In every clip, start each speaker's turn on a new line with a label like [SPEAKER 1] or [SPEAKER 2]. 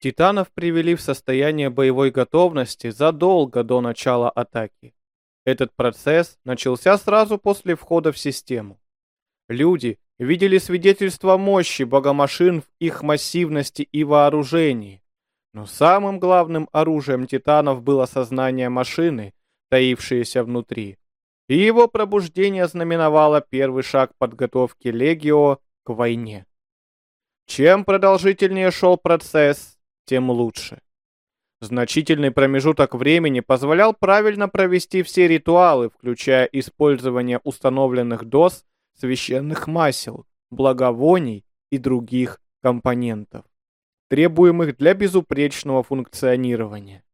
[SPEAKER 1] Титанов привели в состояние боевой готовности задолго до начала атаки. Этот процесс начался сразу после входа в систему. Люди видели свидетельство мощи богомашин в их массивности и вооружении. Но самым главным оружием титанов было сознание машины, таившееся внутри. И его пробуждение знаменовало первый шаг подготовки Легио к войне. Чем продолжительнее шел процесс, тем лучше. Значительный промежуток времени позволял правильно провести все ритуалы, включая использование установленных доз священных масел, благовоний и других компонентов, требуемых для безупречного функционирования.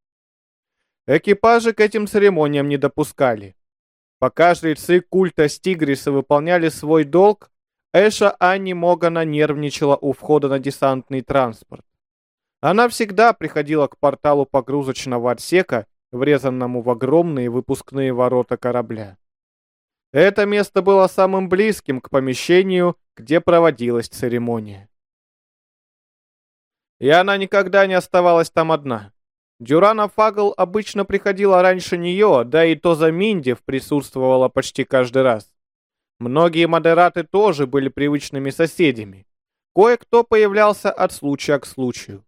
[SPEAKER 1] Экипажи к этим церемониям не допускали. Пока жрецы культа Стигриса выполняли свой долг, Эша Анни Могана нервничала у входа на десантный транспорт. Она всегда приходила к порталу погрузочного отсека, врезанному в огромные выпускные ворота корабля. Это место было самым близким к помещению, где проводилась церемония. И она никогда не оставалась там одна. Дюрана Фагл обычно приходила раньше нее, да и Тоза Миндев присутствовала почти каждый раз. Многие модераты тоже были привычными соседями. Кое-кто появлялся от случая к случаю.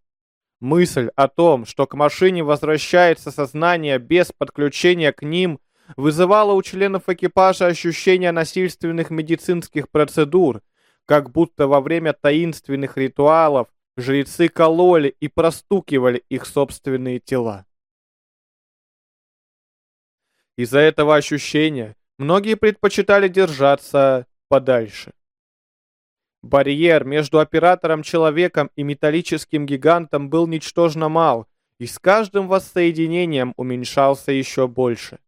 [SPEAKER 1] Мысль о том, что к машине возвращается сознание без подключения к ним, вызывала у членов экипажа ощущение насильственных медицинских процедур, как будто во время таинственных ритуалов жрецы кололи и простукивали их собственные тела. Из-за этого ощущения многие предпочитали держаться подальше. Барьер между оператором-человеком и металлическим гигантом был ничтожно мал, и с каждым воссоединением уменьшался еще больше.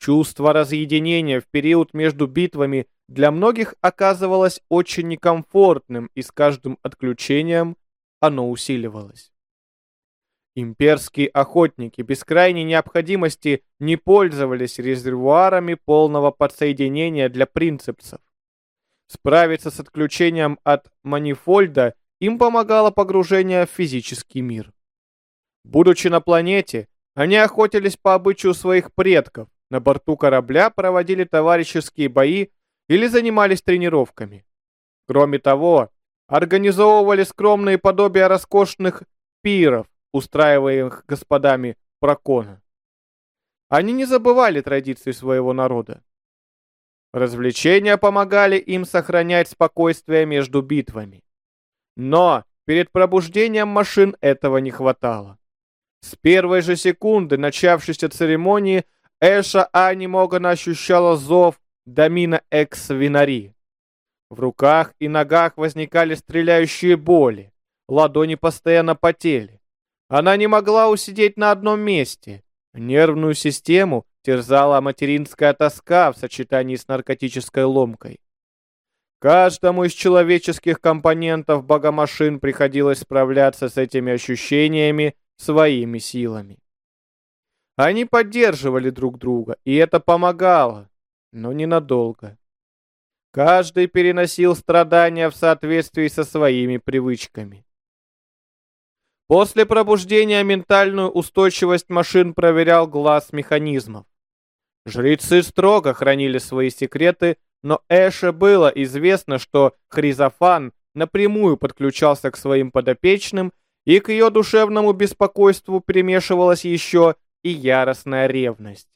[SPEAKER 1] Чувство разъединения в период между битвами для многих оказывалось очень некомфортным, и с каждым отключением оно усиливалось. Имперские охотники без крайней необходимости не пользовались резервуарами полного подсоединения для принципцев. Справиться с отключением от манифольда им помогало погружение в физический мир. Будучи на планете, они охотились по обычаю своих предков, на борту корабля проводили товарищеские бои или занимались тренировками. Кроме того, организовывали скромные подобия роскошных пиров, устраиваемых господами Прокона. Они не забывали традиции своего народа. Развлечения помогали им сохранять спокойствие между битвами. Но перед пробуждением машин этого не хватало. С первой же секунды начавшейся церемонии Эша Ани Моган ощущала зов Дамина Экс Винари. В руках и ногах возникали стреляющие боли, ладони постоянно потели. Она не могла усидеть на одном месте. Нервную систему терзала материнская тоска в сочетании с наркотической ломкой. Каждому из человеческих компонентов богомашин приходилось справляться с этими ощущениями своими силами. Они поддерживали друг друга, и это помогало, но ненадолго. Каждый переносил страдания в соответствии со своими привычками. После пробуждения ментальную устойчивость машин проверял глаз механизмов. Жрецы строго хранили свои секреты, но Эше было известно, что Хризофан напрямую подключался к своим подопечным, и к ее душевному беспокойству примешивалась еще и яростная ревность.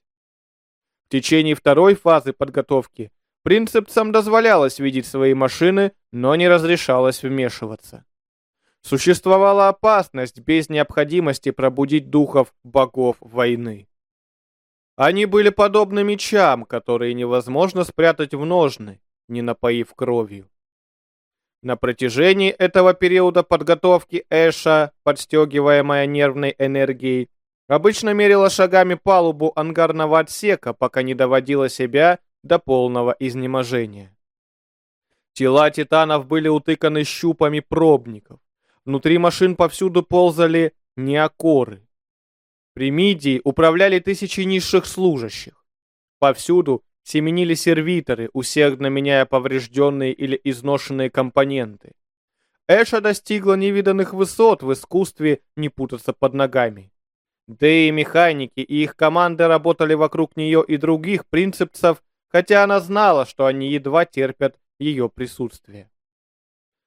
[SPEAKER 1] В течение второй фазы подготовки принципцам дозволялось видеть свои машины, но не разрешалось вмешиваться. Существовала опасность без необходимости пробудить духов богов войны. Они были подобны мечам, которые невозможно спрятать в ножны, не напоив кровью. На протяжении этого периода подготовки Эша, подстегиваемая нервной энергией, обычно мерила шагами палубу ангарного отсека, пока не доводила себя до полного изнеможения. Тела титанов были утыканы щупами пробников. Внутри машин повсюду ползали неокоры. При Мидии управляли тысячи низших служащих. Повсюду семенили сервиторы, усердно меняя поврежденные или изношенные компоненты. Эша достигла невиданных высот в искусстве не путаться под ногами. Да и механики и их команды работали вокруг нее и других принципцев, хотя она знала, что они едва терпят ее присутствие.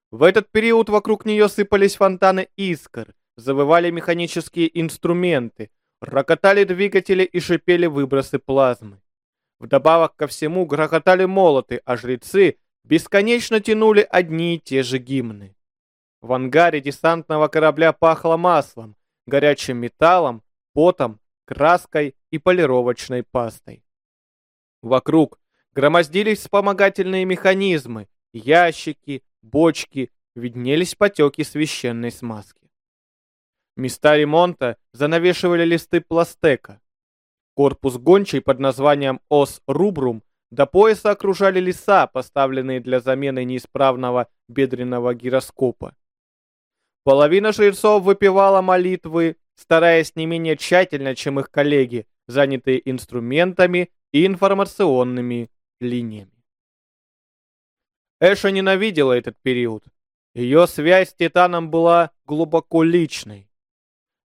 [SPEAKER 1] В этот период вокруг нее сыпались фонтаны искр, завывали механические инструменты, рокотали двигатели и шипели выбросы плазмы. Вдобавок ко всему грохотали молоты, а жрецы бесконечно тянули одни и те же гимны. В ангаре десантного корабля пахло маслом, горячим металлом, потом, краской и полировочной пастой. Вокруг громоздились вспомогательные механизмы, ящики, бочки, виднелись потеки священной смазки. Места ремонта занавешивали листы пластека. Корпус гончей под названием «Ос Рубрум» до пояса окружали леса, поставленные для замены неисправного бедренного гироскопа. Половина жрецов выпивала молитвы, стараясь не менее тщательно, чем их коллеги, занятые инструментами и информационными линиями. Эша ненавидела этот период. Ее связь с Титаном была глубоко личной.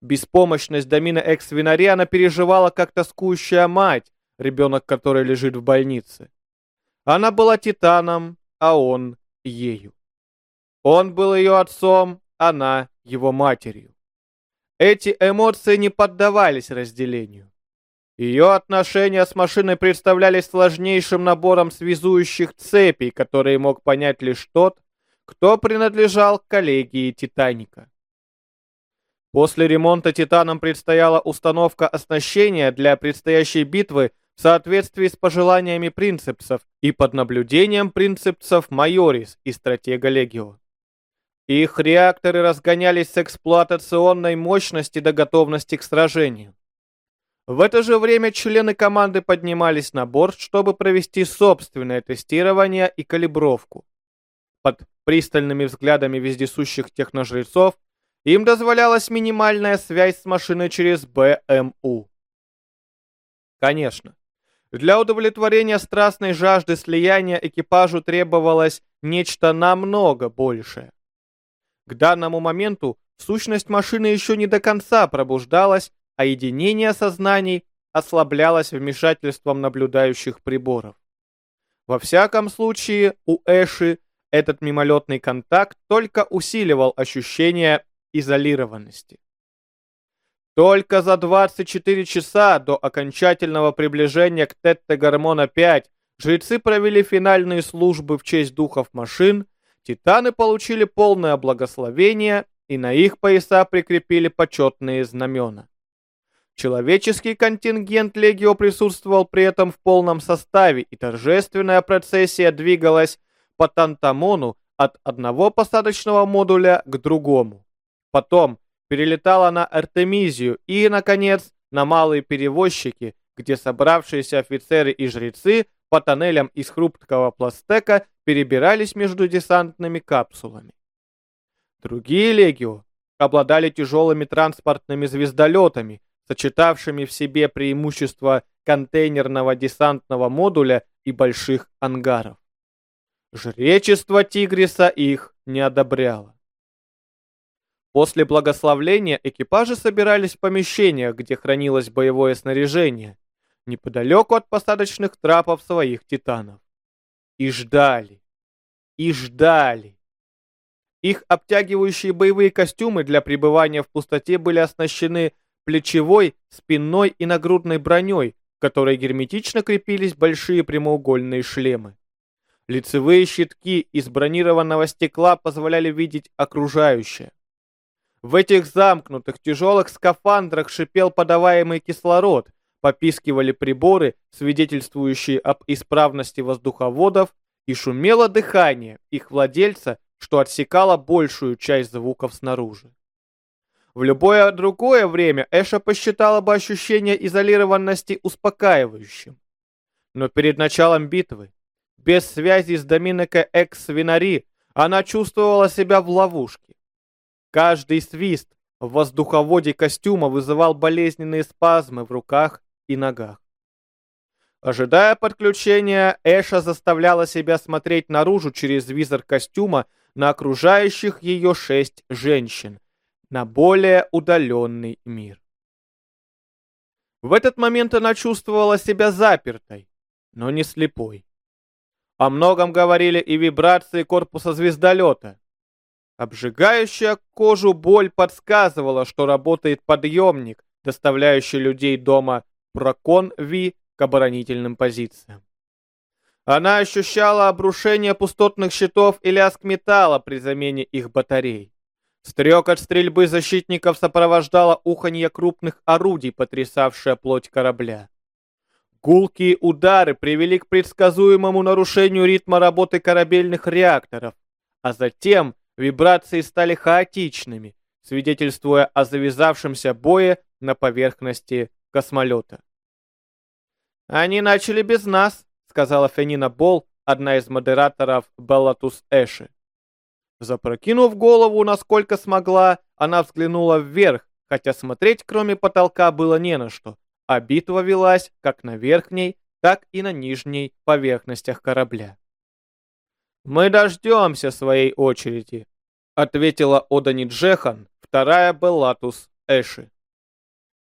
[SPEAKER 1] Беспомощность Домина Экс-Винари она переживала как тоскующая мать, ребенок которой лежит в больнице. Она была Титаном, а он ею. Он был ее отцом, она его матерью. Эти эмоции не поддавались разделению. Ее отношения с машиной представлялись сложнейшим набором связующих цепей, которые мог понять лишь тот, кто принадлежал коллегии Титаника. После ремонта Титаном предстояла установка оснащения для предстоящей битвы в соответствии с пожеланиями принципсов и под наблюдением принципсов Майорис и стратега Легио. Их реакторы разгонялись с эксплуатационной мощности до готовности к сражению. В это же время члены команды поднимались на борт, чтобы провести собственное тестирование и калибровку. Под пристальными взглядами вездесущих техножрецов им дозволялась минимальная связь с машиной через БМУ. Конечно, для удовлетворения страстной жажды слияния экипажу требовалось нечто намного большее. К данному моменту сущность машины еще не до конца пробуждалась, а единение сознаний ослаблялось вмешательством наблюдающих приборов. Во всяком случае, у Эши этот мимолетный контакт только усиливал ощущение изолированности. Только за 24 часа до окончательного приближения к Тетте-Гормона-5 жрецы провели финальные службы в честь духов машин Титаны получили полное благословение, и на их пояса прикрепили почетные знамена. Человеческий контингент Легио присутствовал при этом в полном составе, и торжественная процессия двигалась по Тантамону от одного посадочного модуля к другому. Потом перелетала на Артемизию и, наконец, на малые перевозчики, где собравшиеся офицеры и жрецы по тоннелям из хрупкого пластека перебирались между десантными капсулами. Другие легио обладали тяжелыми транспортными звездолетами, сочетавшими в себе преимущества контейнерного десантного модуля и больших ангаров. Жречество Тигриса их не одобряло. После благословления экипажи собирались в помещениях, где хранилось боевое снаряжение, неподалеку от посадочных трапов своих титанов. И ждали. И ждали. Их обтягивающие боевые костюмы для пребывания в пустоте были оснащены плечевой, спинной и нагрудной броней, к которой герметично крепились большие прямоугольные шлемы. Лицевые щитки из бронированного стекла позволяли видеть окружающее. В этих замкнутых тяжелых скафандрах шипел подаваемый кислород, попискивали приборы, свидетельствующие об исправности воздуховодов, и шумело дыхание их владельца, что отсекало большую часть звуков снаружи. В любое другое время Эша посчитала бы ощущение изолированности успокаивающим. Но перед началом битвы, без связи с Доминика Экс-Винари, она чувствовала себя в ловушке. Каждый свист в воздуховоде костюма вызывал болезненные спазмы в руках и ногах. Ожидая подключения, Эша заставляла себя смотреть наружу через визор костюма на окружающих ее шесть женщин, на более удаленный мир. В этот момент она чувствовала себя запертой, но не слепой. О многом говорили и вибрации корпуса звездолета. Обжигающая кожу боль подсказывала, что работает подъемник, доставляющий людей дома Прокон-Ви к оборонительным позициям. Она ощущала обрушение пустотных щитов и лязг металла при замене их батарей. Стрек стрельбы защитников сопровождало уханье крупных орудий, потрясавшее плоть корабля. Гулкие удары привели к предсказуемому нарушению ритма работы корабельных реакторов, а затем вибрации стали хаотичными, свидетельствуя о завязавшемся бое на поверхности космолета. «Они начали без нас», — сказала Фенина Бол, одна из модераторов Беллатус Эши. Запрокинув голову, насколько смогла, она взглянула вверх, хотя смотреть кроме потолка было не на что, а битва велась как на верхней, так и на нижней поверхностях корабля. «Мы дождемся своей очереди», — ответила Одани Джехан, вторая Беллатус Эши.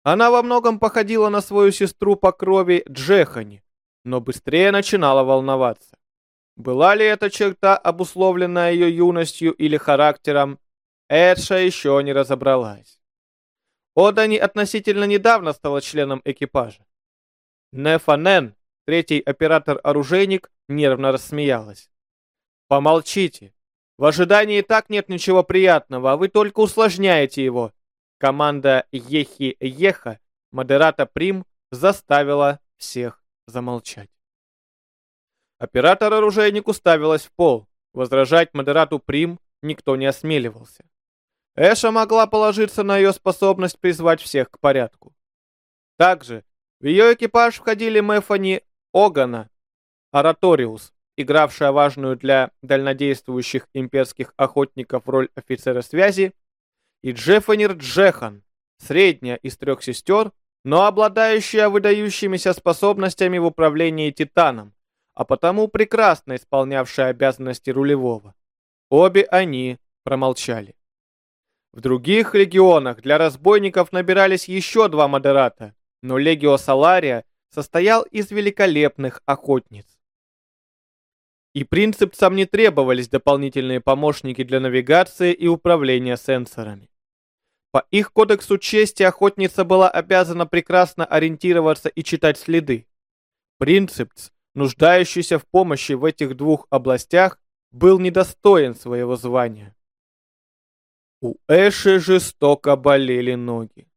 [SPEAKER 1] Она во многом походила на свою сестру по крови Джехани, но быстрее начинала волноваться. Была ли эта черта обусловлена ее юностью или характером, Эдша еще не разобралась. Одани относительно недавно стала членом экипажа. Нефанен, третий оператор-оружейник, нервно рассмеялась. «Помолчите. В ожидании так нет ничего приятного, а вы только усложняете его». Команда Ехи-Еха, модерата Прим, заставила всех замолчать. Оператор-оружейник уставилась в пол. Возражать модерату Прим никто не осмеливался. Эша могла положиться на ее способность призвать всех к порядку. Также в ее экипаж входили Мефани Огана, Ораториус, игравшая важную для дальнодействующих имперских охотников роль офицера связи, и Джеффанир Джехан, средняя из трех сестер, но обладающая выдающимися способностями в управлении Титаном, а потому прекрасно исполнявшая обязанности рулевого. Обе они промолчали. В других легионах для разбойников набирались еще два модерата, но легио Салария состоял из великолепных охотниц. И принципцам не требовались дополнительные помощники для навигации и управления сенсорами. По их кодексу чести охотница была обязана прекрасно ориентироваться и читать следы. Принципц нуждающийся в помощи в этих двух областях, был недостоин своего звания. У Эши жестоко болели ноги.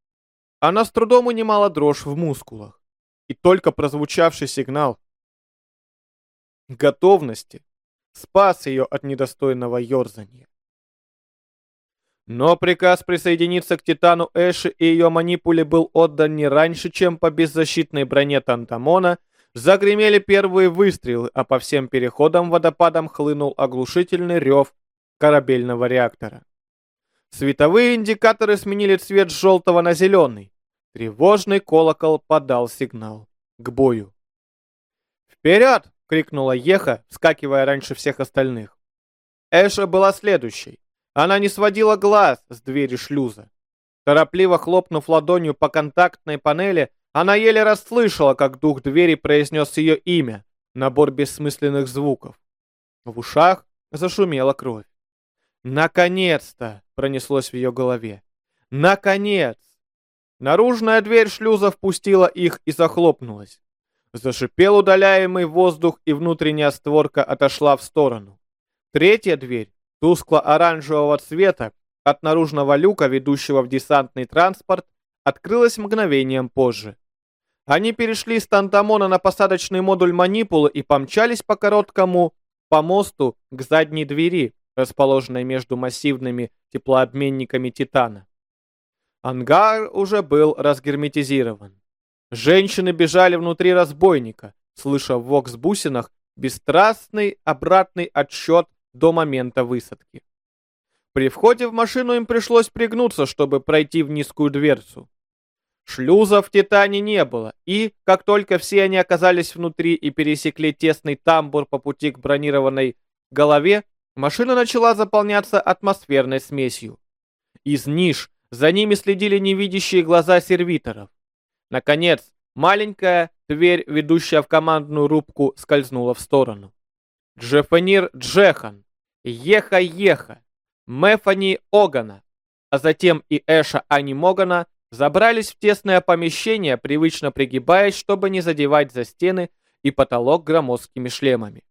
[SPEAKER 1] Она с трудом унимала дрожь в мускулах. И только прозвучавший сигнал готовности спас ее от недостойного ерзания. Но приказ присоединиться к Титану Эши и ее манипуле был отдан не раньше, чем по беззащитной броне Тантамона Загремели первые выстрелы, а по всем переходам водопадом хлынул оглушительный рев корабельного реактора. Световые индикаторы сменили цвет с желтого на зеленый. Тревожный колокол подал сигнал к бою. «Вперед!» — крикнула Еха, вскакивая раньше всех остальных. Эша была следующей. Она не сводила глаз с двери шлюза. Торопливо хлопнув ладонью по контактной панели, она еле расслышала, как дух двери произнес ее имя, набор бессмысленных звуков. В ушах зашумела кровь. «Наконец-то!» — пронеслось в ее голове. «Наконец!» Наружная дверь шлюза впустила их и захлопнулась. Зашипел удаляемый воздух, и внутренняя створка отошла в сторону. Третья дверь, тускло-оранжевого цвета, от наружного люка, ведущего в десантный транспорт, открылась мгновением позже. Они перешли с Тантамона на посадочный модуль манипулы и помчались по короткому помосту к задней двери, расположенной между массивными теплообменниками Титана. Ангар уже был разгерметизирован. Женщины бежали внутри разбойника, слыша в вокс-бусинах бесстрастный обратный отсчет до момента высадки. При входе в машину им пришлось пригнуться, чтобы пройти в низкую дверцу. Шлюза в Титане не было, и, как только все они оказались внутри и пересекли тесный тамбур по пути к бронированной голове, машина начала заполняться атмосферной смесью. Из ниш за ними следили невидящие глаза сервиторов. Наконец, маленькая дверь, ведущая в командную рубку, скользнула в сторону. Джефанир Джехан, Еха-Еха, Мефани Огана, а затем и Эша Ани Могана забрались в тесное помещение, привычно пригибаясь, чтобы не задевать за стены и потолок громоздкими шлемами.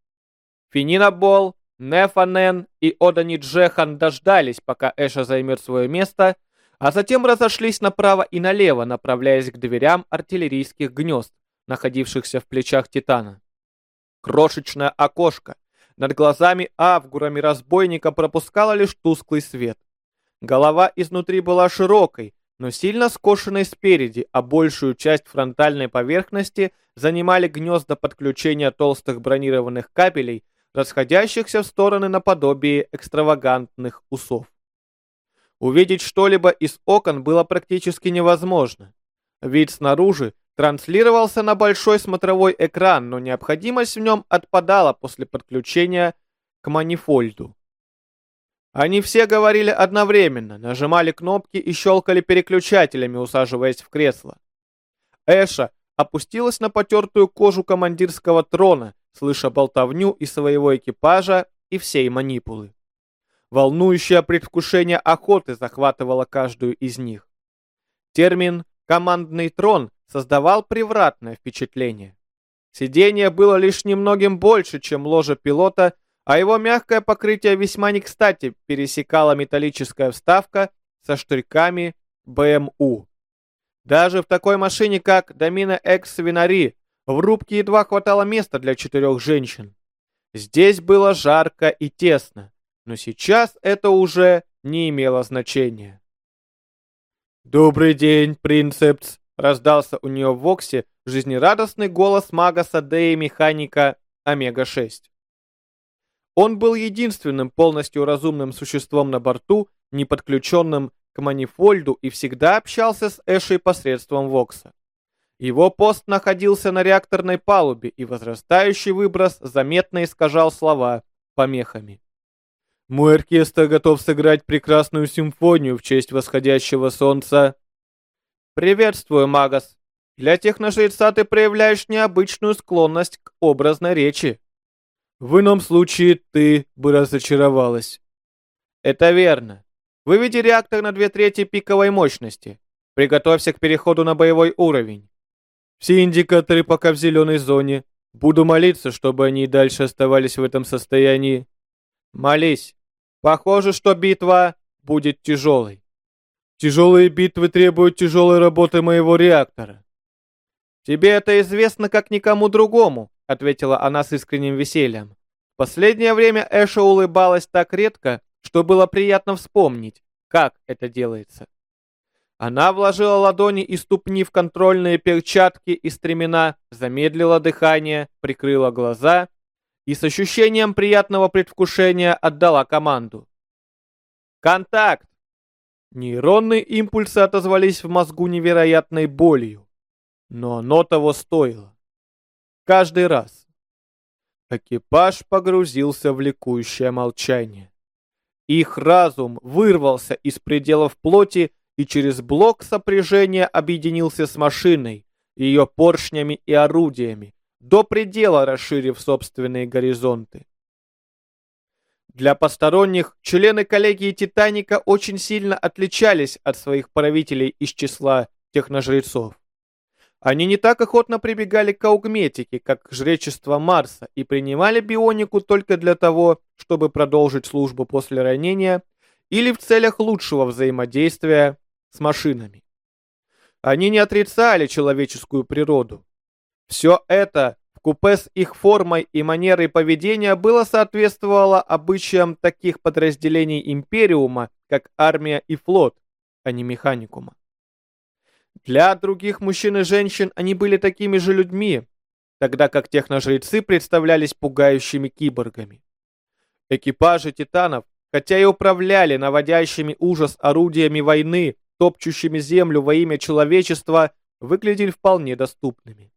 [SPEAKER 1] Финина Бол, Нефанен и Одани Джехан дождались, пока Эша займет свое место, а затем разошлись направо и налево, направляясь к дверям артиллерийских гнезд, находившихся в плечах Титана. Крошечное окошко над глазами Авгурами разбойника пропускало лишь тусклый свет. Голова изнутри была широкой, но сильно скошенной спереди, а большую часть фронтальной поверхности занимали гнезда подключения толстых бронированных капелей, расходящихся в стороны наподобие экстравагантных усов. Увидеть что-либо из окон было практически невозможно. Вид снаружи транслировался на большой смотровой экран, но необходимость в нем отпадала после подключения к манифольду. Они все говорили одновременно, нажимали кнопки и щелкали переключателями, усаживаясь в кресло. Эша опустилась на потертую кожу командирского трона, слыша болтовню и своего экипажа, и всей манипулы. Волнующее предвкушение охоты захватывало каждую из них. Термин «командный трон» создавал превратное впечатление. Сиденье было лишь немногим больше, чем ложа пилота, а его мягкое покрытие весьма не кстати пересекала металлическая вставка со штырьками БМУ. Даже в такой машине, как Домина X Винари, в рубке едва хватало места для четырех женщин. Здесь было жарко и тесно, но сейчас это уже не имело значения. «Добрый день, принцепс!» Раздался у нее в Воксе жизнерадостный голос мага Садея механика Омега-6. Он был единственным полностью разумным существом на борту, не подключенным к манифольду и всегда общался с Эшей посредством Вокса. Его пост находился на реакторной палубе, и возрастающий выброс заметно искажал слова помехами. «Мой оркестр готов сыграть прекрасную симфонию в честь восходящего солнца «Приветствую, Магас. Для техножреца ты проявляешь необычную склонность к образной речи. В ином случае ты бы разочаровалась». «Это верно. Выведи реактор на две трети пиковой мощности. Приготовься к переходу на боевой уровень. Все индикаторы пока в зеленой зоне. Буду молиться, чтобы они и дальше оставались в этом состоянии. Молись. Похоже, что битва будет тяжелой. Тяжелые битвы требуют тяжелой работы моего реактора. Тебе это известно как никому другому, ответила она с искренним весельем. В последнее время Эша улыбалась так редко, что было приятно вспомнить, как это делается. Она вложила ладони и ступни в контрольные перчатки и стремена, замедлила дыхание, прикрыла глаза и с ощущением приятного предвкушения отдала команду. «Контакт!» Нейронные импульсы отозвались в мозгу невероятной болью. Но оно того стоило. Каждый раз. Экипаж погрузился в ликующее молчание. Их разум вырвался из пределов плоти и через блок сопряжения объединился с машиной, ее поршнями и орудиями, до предела расширив собственные горизонты. Для посторонних члены коллегии Титаника очень сильно отличались от своих правителей из числа техножрецов. Они не так охотно прибегали к аугметике, как к жречеству Марса, и принимали бионику только для того, чтобы продолжить службу после ранения или в целях лучшего взаимодействия с машинами. Они не отрицали человеческую природу. Все это Купе с их формой и манерой поведения было соответствовало обычаям таких подразделений Империума, как армия и флот, а не механикума. Для других мужчин и женщин они были такими же людьми, тогда как техножрецы представлялись пугающими киборгами. Экипажи титанов, хотя и управляли наводящими ужас орудиями войны, топчущими землю во имя человечества, выглядели вполне доступными.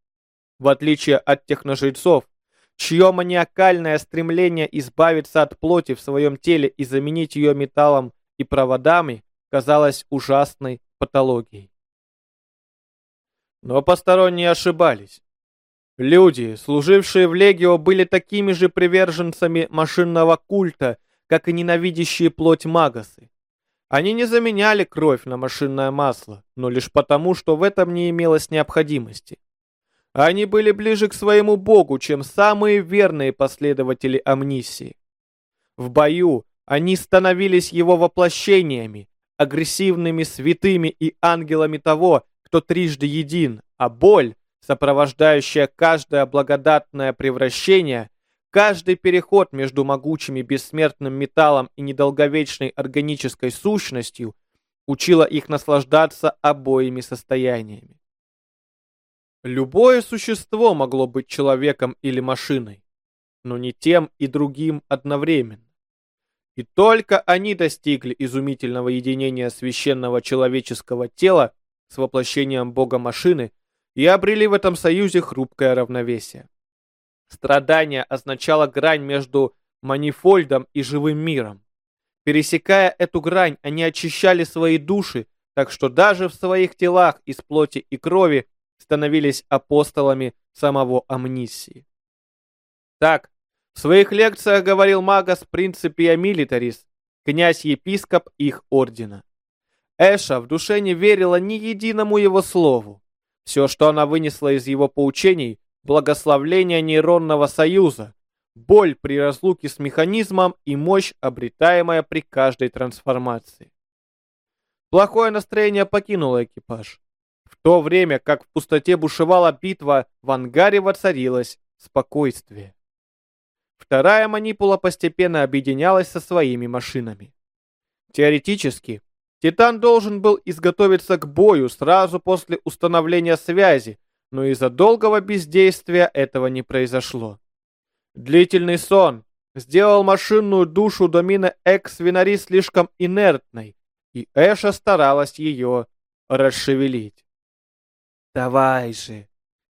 [SPEAKER 1] В отличие от техножрецов, чье маниакальное стремление избавиться от плоти в своем теле и заменить ее металлом и проводами казалось ужасной патологией. Но посторонние ошибались. Люди, служившие в Легио, были такими же приверженцами машинного культа, как и ненавидящие плоть магасы. Они не заменяли кровь на машинное масло, но лишь потому, что в этом не имелось необходимости. Они были ближе к своему богу, чем самые верные последователи амнисии. В бою они становились его воплощениями, агрессивными святыми и ангелами того, кто трижды един, а боль, сопровождающая каждое благодатное превращение, каждый переход между могучими бессмертным металлом и недолговечной органической сущностью, учила их наслаждаться обоими состояниями. Любое существо могло быть человеком или машиной, но не тем и другим одновременно. И только они достигли изумительного единения священного человеческого тела с воплощением бога машины и обрели в этом союзе хрупкое равновесие. Страдание означало грань между манифольдом и живым миром. Пересекая эту грань, они очищали свои души, так что даже в своих телах из плоти и крови становились апостолами самого амнисии. Так, в своих лекциях говорил Магас Принципия Милитарис, князь-епископ их ордена. Эша в душе не верила ни единому его слову. Все, что она вынесла из его поучений, благословление нейронного союза, боль при разлуке с механизмом и мощь, обретаемая при каждой трансформации. Плохое настроение покинуло экипаж. В то время, как в пустоте бушевала битва, в ангаре воцарилось спокойствие. Вторая манипула постепенно объединялась со своими машинами. Теоретически, Титан должен был изготовиться к бою сразу после установления связи, но из-за долгого бездействия этого не произошло. Длительный сон сделал машинную душу Домина Экс-Винари слишком инертной, и Эша старалась ее расшевелить. «Давай же,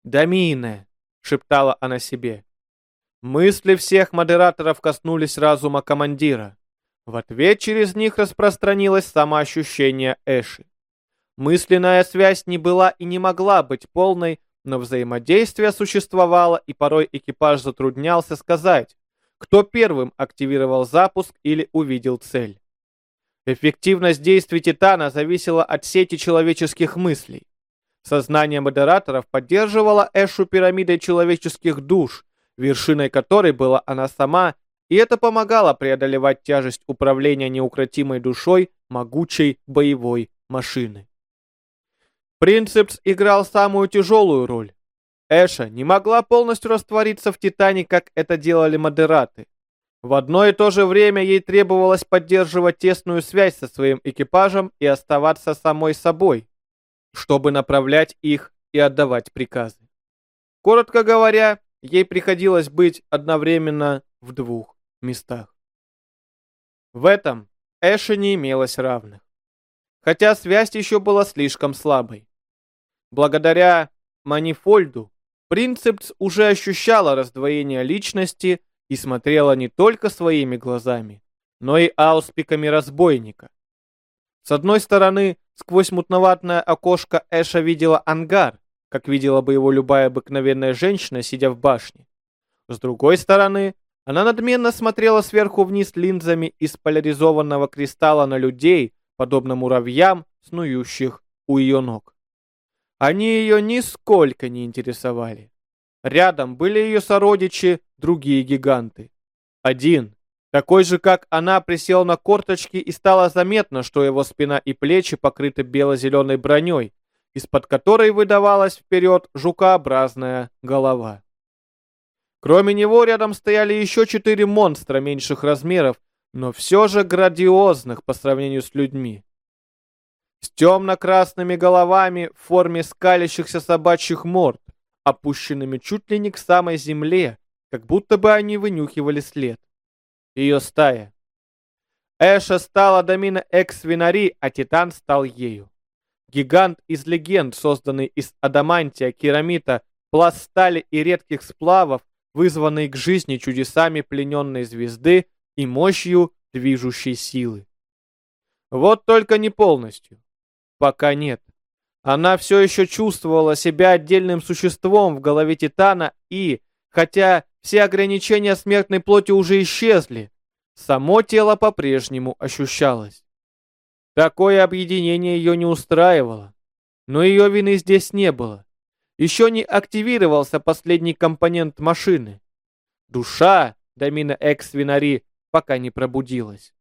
[SPEAKER 1] Домине!» — шептала она себе. Мысли всех модераторов коснулись разума командира. В ответ через них распространилось самоощущение Эши. Мысленная связь не была и не могла быть полной, но взаимодействие существовало, и порой экипаж затруднялся сказать, кто первым активировал запуск или увидел цель. Эффективность действий Титана зависела от сети человеческих мыслей. Сознание модераторов поддерживало Эшу пирамидой человеческих душ, вершиной которой была она сама, и это помогало преодолевать тяжесть управления неукротимой душой могучей боевой машины. Принцепс играл самую тяжелую роль. Эша не могла полностью раствориться в Титане, как это делали модераты. В одно и то же время ей требовалось поддерживать тесную связь со своим экипажем и оставаться самой собой, чтобы направлять их и отдавать приказы. Коротко говоря, ей приходилось быть одновременно в двух местах. В этом Эше не имелось равных. Хотя связь еще была слишком слабой. Благодаря манифольду Принцепс уже ощущала раздвоение личности и смотрела не только своими глазами, но и ауспиками разбойника. С одной стороны, сквозь мутноватное окошко Эша видела ангар, как видела бы его любая обыкновенная женщина, сидя в башне. С другой стороны, она надменно смотрела сверху вниз линзами из поляризованного кристалла на людей, подобно муравьям, снующих у ее ног. Они ее нисколько не интересовали. Рядом были ее сородичи, другие гиганты. Один, такой же, как она, присел на корточки и стало заметно, что его спина и плечи покрыты бело-зеленой броней, из-под которой выдавалась вперед жукообразная голова. Кроме него рядом стояли еще четыре монстра меньших размеров, но все же грандиозных по сравнению с людьми с темно-красными головами в форме скалящихся собачьих морд, опущенными чуть ли не к самой земле, как будто бы они вынюхивали след. Ее стая. Эша стала домина экс-винари, а Титан стал ею. Гигант из легенд, созданный из адамантия, керамита, пласт стали и редких сплавов, вызванной к жизни чудесами плененной звезды и мощью движущей силы. Вот только не полностью. Пока нет. Она все еще чувствовала себя отдельным существом в голове Титана и, хотя все ограничения смертной плоти уже исчезли, само тело по-прежнему ощущалось. Такое объединение ее не устраивало, но ее вины здесь не было. Еще не активировался последний компонент машины. Душа Домина Экс-Винари пока не пробудилась.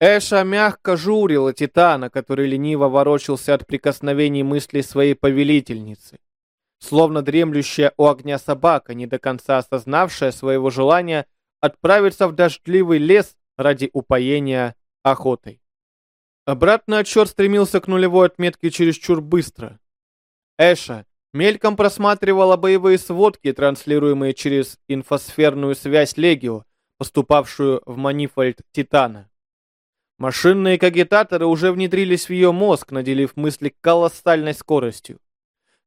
[SPEAKER 1] Эша мягко журила Титана, который лениво ворочался от прикосновений мыслей своей повелительницы. Словно дремлющая у огня собака, не до конца осознавшая своего желания отправиться в дождливый лес ради упоения охотой. Обратный отчет стремился к нулевой отметке чересчур быстро. Эша мельком просматривала боевые сводки, транслируемые через инфосферную связь Легио, поступавшую в манифольд Титана. Машинные кагитаторы уже внедрились в ее мозг, наделив мысли колоссальной скоростью.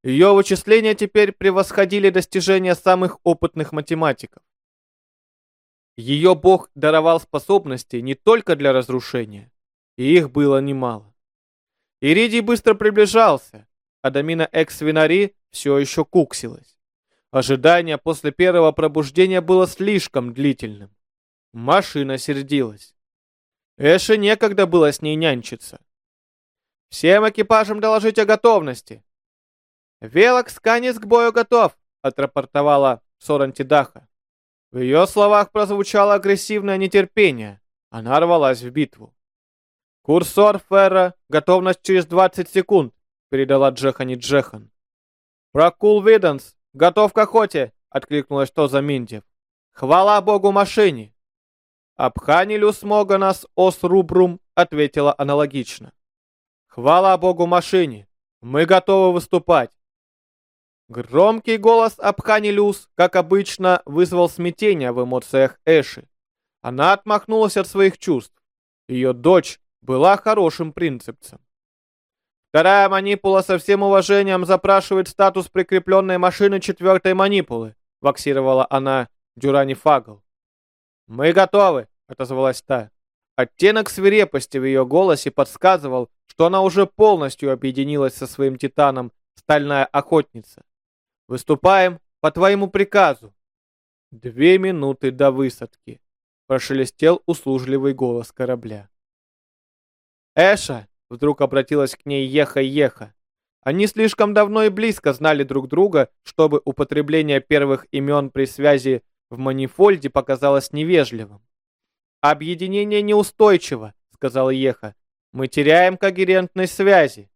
[SPEAKER 1] Ее вычисления теперь превосходили достижения самых опытных математиков. Ее бог даровал способности не только для разрушения, и их было немало. Иридий быстро приближался, а Домина Экс-Винари все еще куксилась. Ожидание после первого пробуждения было слишком длительным. Машина сердилась. Эше некогда было с ней нянчиться. «Всем экипажам доложить о готовности!» «Велокс Канис к бою готов!» — отрапортовала Сорантидаха. В ее словах прозвучало агрессивное нетерпение. Она рвалась в битву. «Курсор Ферра, готовность через 20 секунд», — передала Джехани Джехан. «Прокул Виденс, готов к охоте», — откликнулась Тоза Миндев. «Хвала богу машине!» Абханилюс Моганас Ос Рубрум ответила аналогично. «Хвала Богу машине! Мы готовы выступать!» Громкий голос Абханилюс, как обычно, вызвал смятение в эмоциях Эши. Она отмахнулась от своих чувств. Ее дочь была хорошим принципцем. Вторая манипула со всем уважением запрашивает статус прикрепленной машины четвертой манипулы, ваксировала она Дюрани Фагл. «Мы готовы», — отозвалась та. Оттенок свирепости в ее голосе подсказывал, что она уже полностью объединилась со своим титаном, стальная охотница. «Выступаем по твоему приказу». «Две минуты до высадки», — прошелестел услужливый голос корабля. «Эша!» — вдруг обратилась к ней Еха-Еха. Они слишком давно и близко знали друг друга, чтобы употребление первых имен при связи в манифольде показалось невежливым. «Объединение неустойчиво», — сказал Еха. «Мы теряем когерентность связи».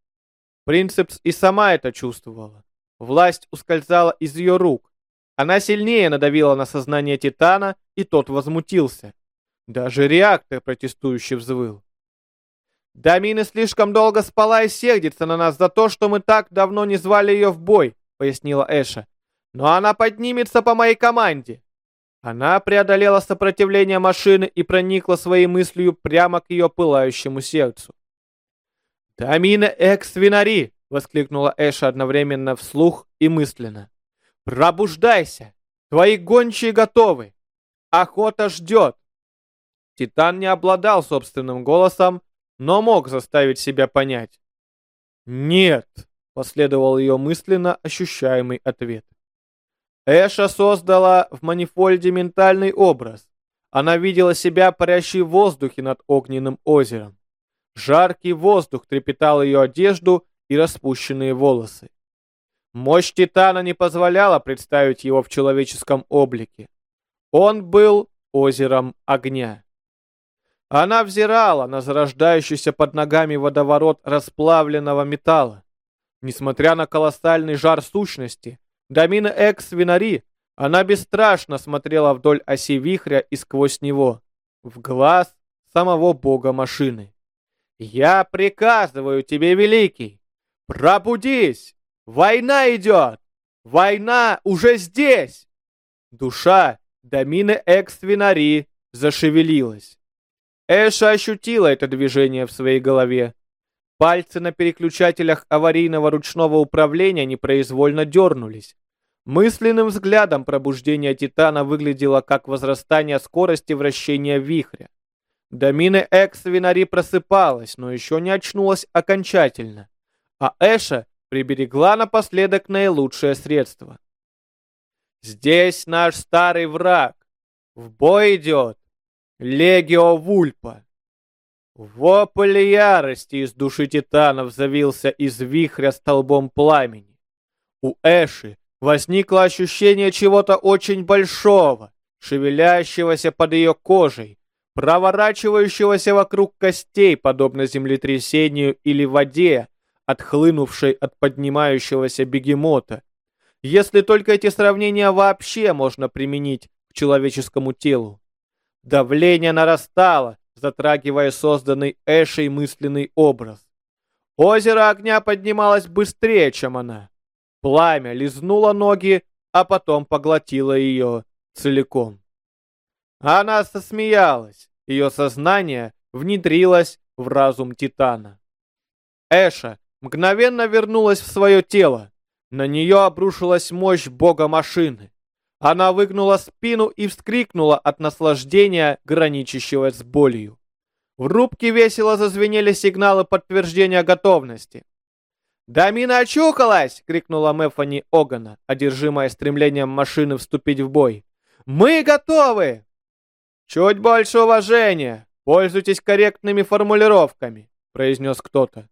[SPEAKER 1] Принцепс и сама это чувствовала. Власть ускользала из ее рук. Она сильнее надавила на сознание Титана, и тот возмутился. Даже реактор протестующий взвыл. «Дамина слишком долго спала и сердится на нас за то, что мы так давно не звали ее в бой», — пояснила Эша. «Но она поднимется по моей команде. Она преодолела сопротивление машины и проникла своей мыслью прямо к ее пылающему сердцу. «Тамина экс-винари!» — воскликнула Эша одновременно вслух и мысленно. «Пробуждайся! Твои гончие готовы! Охота ждет!» Титан не обладал собственным голосом, но мог заставить себя понять. «Нет!» — последовал ее мысленно ощущаемый ответ. Эша создала в манифольде ментальный образ. Она видела себя парящей в воздухе над огненным озером. Жаркий воздух трепетал ее одежду и распущенные волосы. Мощь Титана не позволяла представить его в человеческом облике. Он был озером огня. Она взирала на зарождающийся под ногами водоворот расплавленного металла. Несмотря на колоссальный жар сущности, Дамина Экс Винари, она бесстрашно смотрела вдоль оси вихря и сквозь него, в глаз самого бога машины. «Я приказываю тебе, Великий, пробудись! Война идет! Война уже здесь!» Душа Дамины Экс Винари зашевелилась. Эша ощутила это движение в своей голове. Пальцы на переключателях аварийного ручного управления непроизвольно дернулись. Мысленным взглядом пробуждение Титана выглядело как возрастание скорости вращения вихря. Домины Экс Винари просыпалась, но еще не очнулась окончательно, а Эша приберегла напоследок наилучшее средство. «Здесь наш старый враг. В бой идет Легио Вульпа». Вопль ярости из души титанов завился из вихря столбом пламени. У Эши возникло ощущение чего-то очень большого, шевелящегося под ее кожей, проворачивающегося вокруг костей, подобно землетрясению или воде, отхлынувшей от поднимающегося бегемота. Если только эти сравнения вообще можно применить к человеческому телу. Давление нарастало, затрагивая созданный Эшей мысленный образ. Озеро огня поднималось быстрее, чем она. Пламя лизнуло ноги, а потом поглотило ее целиком. Она сосмеялась, ее сознание внедрилось в разум Титана. Эша мгновенно вернулась в свое тело. На нее обрушилась мощь бога машины. Она выгнула спину и вскрикнула от наслаждения, граничащего с болью. В рубке весело зазвенели сигналы подтверждения готовности. «Дамина очухалась!» — крикнула Мефани Огана, одержимая стремлением машины вступить в бой. «Мы готовы!» «Чуть больше уважения! Пользуйтесь корректными формулировками!» — произнес кто-то.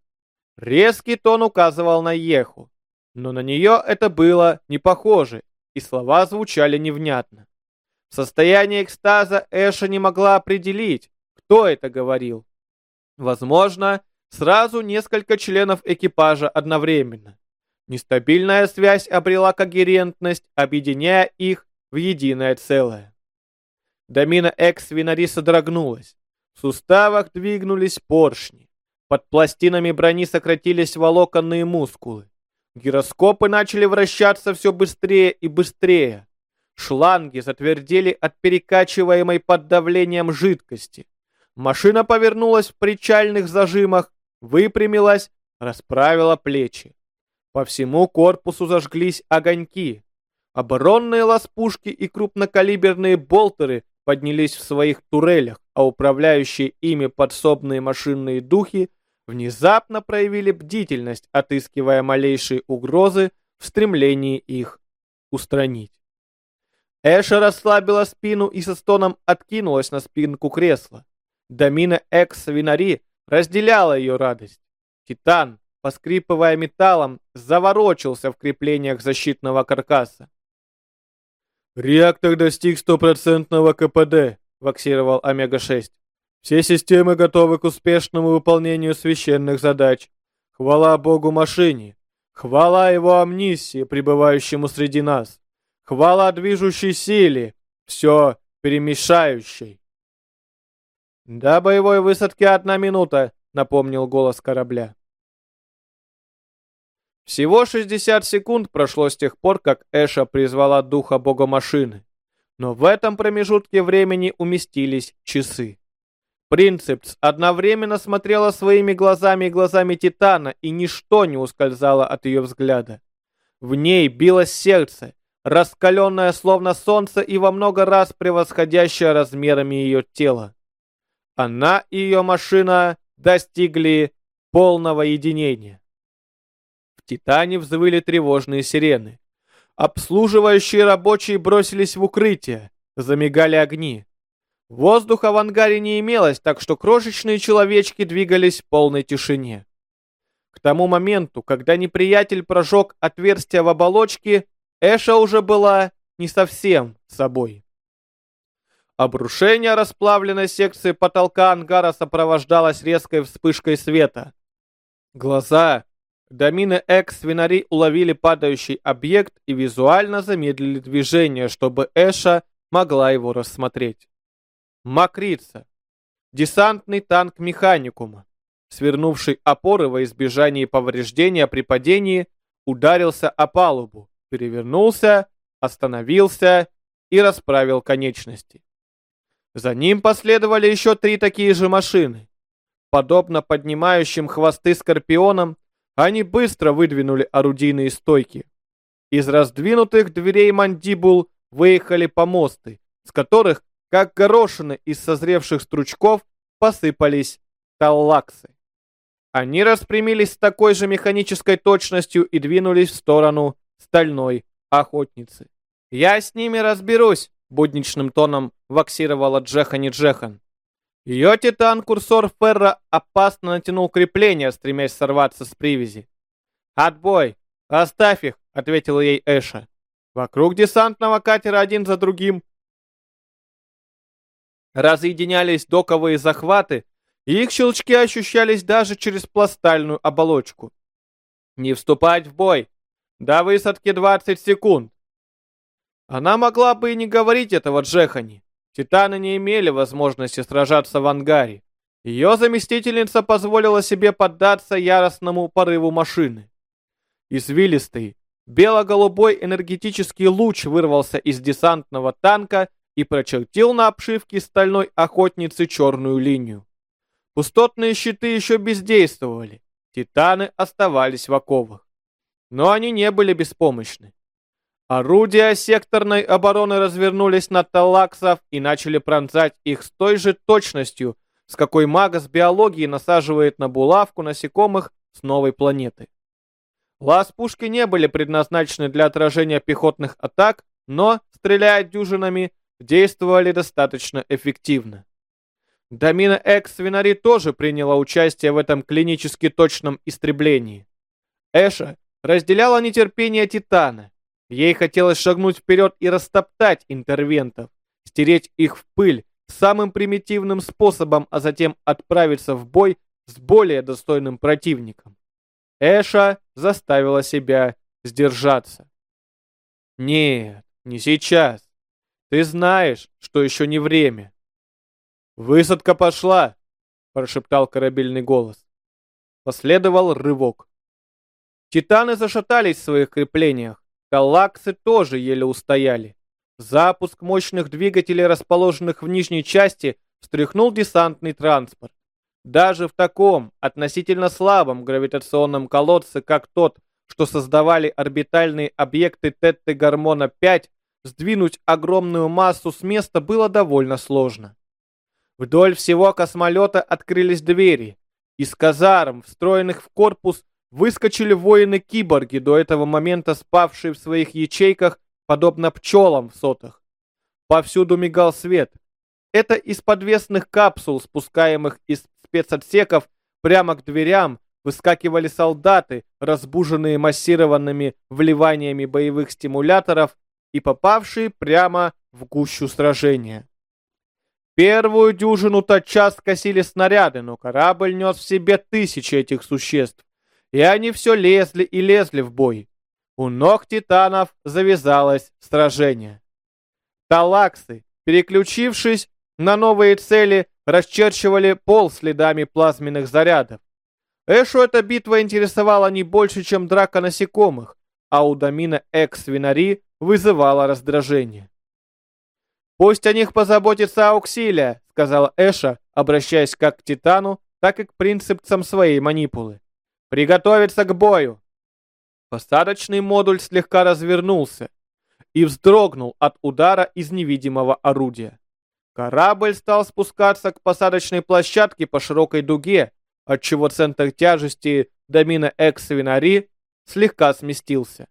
[SPEAKER 1] Резкий тон указывал на Еху, но на нее это было не похоже, и слова звучали невнятно. В состоянии экстаза Эша не могла определить, кто это говорил. Возможно, сразу несколько членов экипажа одновременно. Нестабильная связь обрела когерентность, объединяя их в единое целое. Домина Экс Винари содрогнулась. В суставах двигнулись поршни. Под пластинами брони сократились волоконные мускулы. Гироскопы начали вращаться все быстрее и быстрее. Шланги затвердели от перекачиваемой под давлением жидкости. Машина повернулась в причальных зажимах, выпрямилась, расправила плечи. По всему корпусу зажглись огоньки. Оборонные ласпушки и крупнокалиберные болтеры поднялись в своих турелях, а управляющие ими подсобные машинные духи внезапно проявили бдительность, отыскивая малейшие угрозы в стремлении их устранить. Эша расслабила спину и со стоном откинулась на спинку кресла. Домина Экс Винари разделяла ее радость. Титан, поскрипывая металлом, заворочился в креплениях защитного каркаса. «Реактор достиг стопроцентного КПД», — ваксировал Омега-6. «Все системы готовы к успешному выполнению священных задач. Хвала Богу машине! Хвала его амнисии, пребывающему среди нас! Хвала движущей силе, все перемешающей!» «До боевой высадки одна минута», — напомнил голос корабля. Всего 60 секунд прошло с тех пор, как Эша призвала духа бога машины. Но в этом промежутке времени уместились часы. Принцепс одновременно смотрела своими глазами и глазами Титана, и ничто не ускользало от ее взгляда. В ней билось сердце, раскаленное словно солнце и во много раз превосходящее размерами ее тела. Она и ее машина достигли полного единения. В Титане взвыли тревожные сирены. Обслуживающие рабочие бросились в укрытие, замигали огни. Воздуха в ангаре не имелось, так что крошечные человечки двигались в полной тишине. К тому моменту, когда неприятель прожег отверстие в оболочке, Эша уже была не совсем собой. Обрушение расплавленной секции потолка ангара сопровождалось резкой вспышкой света. Глаза Домины Экс-свинари уловили падающий объект и визуально замедлили движение, чтобы Эша могла его рассмотреть. Макрица. Десантный танк механикума, свернувший опоры во избежание повреждения при падении, ударился о палубу, перевернулся, остановился и расправил конечности. За ним последовали еще три такие же машины. Подобно поднимающим хвосты скорпионам, они быстро выдвинули орудийные стойки. Из раздвинутых дверей мандибул выехали помосты, с которых, как горошины из созревших стручков, посыпались таллаксы. Они распрямились с такой же механической точностью и двинулись в сторону стальной охотницы. «Я с ними разберусь», — будничным тоном ваксировала Джехани Джехан. Ее титан-курсор Ферра опасно натянул крепление, стремясь сорваться с привязи. «Отбой! Оставь их!» — ответила ей Эша. Вокруг десантного катера один за другим разъединялись доковые захваты, и их щелчки ощущались даже через пластальную оболочку. «Не вступать в бой! До высадки 20 секунд!» Она могла бы и не говорить этого Джехани. Титаны не имели возможности сражаться в ангаре. Ее заместительница позволила себе поддаться яростному порыву машины. Извилистый, бело-голубой энергетический луч вырвался из десантного танка и прочертил на обшивке стальной охотницы черную линию. Пустотные щиты еще бездействовали, титаны оставались в оковах. Но они не были беспомощны. Орудия секторной обороны развернулись на талаксов и начали пронзать их с той же точностью, с какой магас биологии насаживает на булавку насекомых с новой планеты. Лаз-пушки не были предназначены для отражения пехотных атак, но, стреляя дюжинами, действовали достаточно эффективно. Домина Экс Винари тоже приняла участие в этом клинически точном истреблении. Эша разделяла нетерпение Титана, Ей хотелось шагнуть вперед и растоптать интервентов, стереть их в пыль самым примитивным способом, а затем отправиться в бой с более достойным противником. Эша заставила себя сдержаться. «Нет, не сейчас. Ты знаешь, что еще не время». «Высадка пошла!» — прошептал корабельный голос. Последовал рывок. Титаны зашатались в своих креплениях. Галаксы тоже еле устояли. Запуск мощных двигателей, расположенных в нижней части, встряхнул десантный транспорт. Даже в таком, относительно слабом гравитационном колодце, как тот, что создавали орбитальные объекты Тетты-Гормона-5, сдвинуть огромную массу с места было довольно сложно. Вдоль всего космолета открылись двери. Из казарм, встроенных в корпус, Выскочили воины-киборги, до этого момента спавшие в своих ячейках, подобно пчелам в сотах. Повсюду мигал свет. Это из подвесных капсул, спускаемых из спецотсеков прямо к дверям, выскакивали солдаты, разбуженные массированными вливаниями боевых стимуляторов и попавшие прямо в гущу сражения. Первую дюжину тотчас скосили снаряды, но корабль нес в себе тысячи этих существ и они все лезли и лезли в бой. У ног титанов завязалось сражение. Талаксы, переключившись на новые цели, расчерчивали пол следами плазменных зарядов. Эшу эта битва интересовала не больше, чем драка насекомых, а у Домина Экс-Винари вызывала раздражение. «Пусть о них позаботится Ауксилия», — сказала Эша, обращаясь как к Титану, так и к принципцам своей манипулы. Приготовиться к бою!» Посадочный модуль слегка развернулся и вздрогнул от удара из невидимого орудия. Корабль стал спускаться к посадочной площадке по широкой дуге, отчего центр тяжести домина Экс-Винари слегка сместился.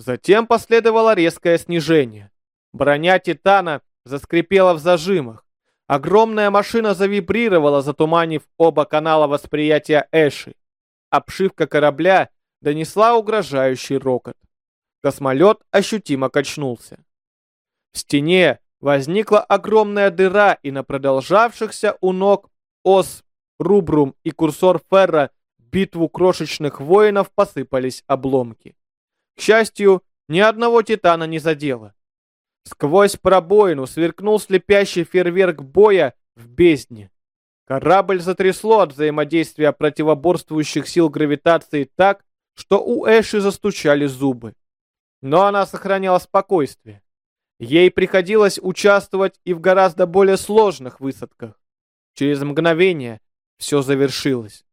[SPEAKER 1] Затем последовало резкое снижение. Броня Титана заскрипела в зажимах. Огромная машина завибрировала, затуманив оба канала восприятия Эши. Обшивка корабля донесла угрожающий рокот. Космолет ощутимо качнулся. В стене возникла огромная дыра, и на продолжавшихся у ног ос, рубрум и курсор Ферра битву крошечных воинов посыпались обломки. К счастью, ни одного титана не задело. Сквозь пробоину сверкнул слепящий фейерверк боя в бездне. Корабль затрясло от взаимодействия противоборствующих сил гравитации так, что у Эши застучали зубы. Но она сохраняла спокойствие. Ей приходилось участвовать и в гораздо более сложных высадках. Через мгновение все завершилось.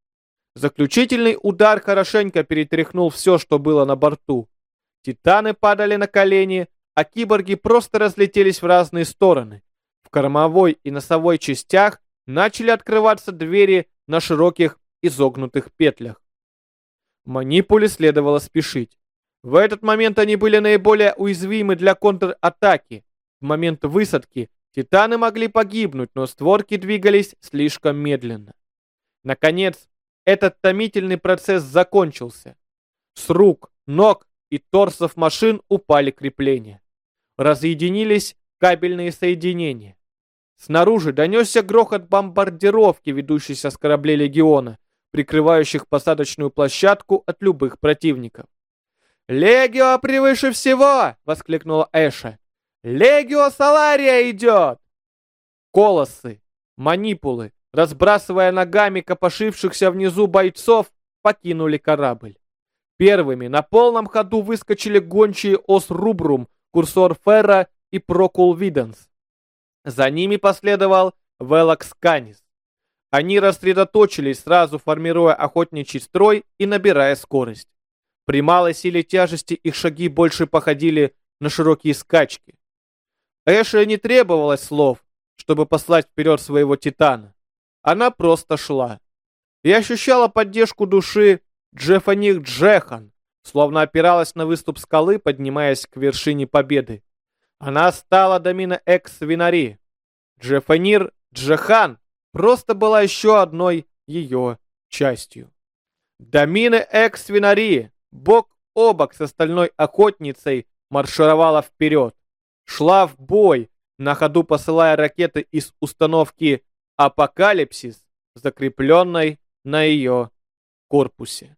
[SPEAKER 1] Заключительный удар хорошенько перетряхнул все, что было на борту. Титаны падали на колени, а киборги просто разлетелись в разные стороны. В кормовой и носовой частях начали открываться двери на широких изогнутых петлях. Манипуле следовало спешить. В этот момент они были наиболее уязвимы для контратаки. В момент высадки титаны могли погибнуть, но створки двигались слишком медленно. Наконец, этот томительный процесс закончился. С рук, ног и торсов машин упали крепления. Разъединились кабельные соединения. Снаружи донесся грохот бомбардировки, ведущейся с кораблей Легиона, прикрывающих посадочную площадку от любых противников. «Легио превыше всего!» — воскликнула Эша. «Легио Салария идет!» Колосы, манипулы, разбрасывая ногами копошившихся внизу бойцов, покинули корабль. Первыми на полном ходу выскочили гончие Ос Рубрум, курсор Ферра и Прокул Виденс. За ними последовал Велакс Канис. Они рассредоточились, сразу формируя охотничий строй и набирая скорость. При малой силе тяжести их шаги больше походили на широкие скачки. Эше не требовалось слов, чтобы послать вперед своего титана. Она просто шла. И ощущала поддержку души Джефаних Джехан, словно опиралась на выступ скалы, поднимаясь к вершине победы. Она стала Домина Экс-Винари. Джефанир Джехан просто была еще одной ее частью. Домина Экс-Винари, бок о бок с остальной охотницей, маршировала вперед. Шла в бой, на ходу посылая ракеты из установки «Апокалипсис», закрепленной на ее корпусе.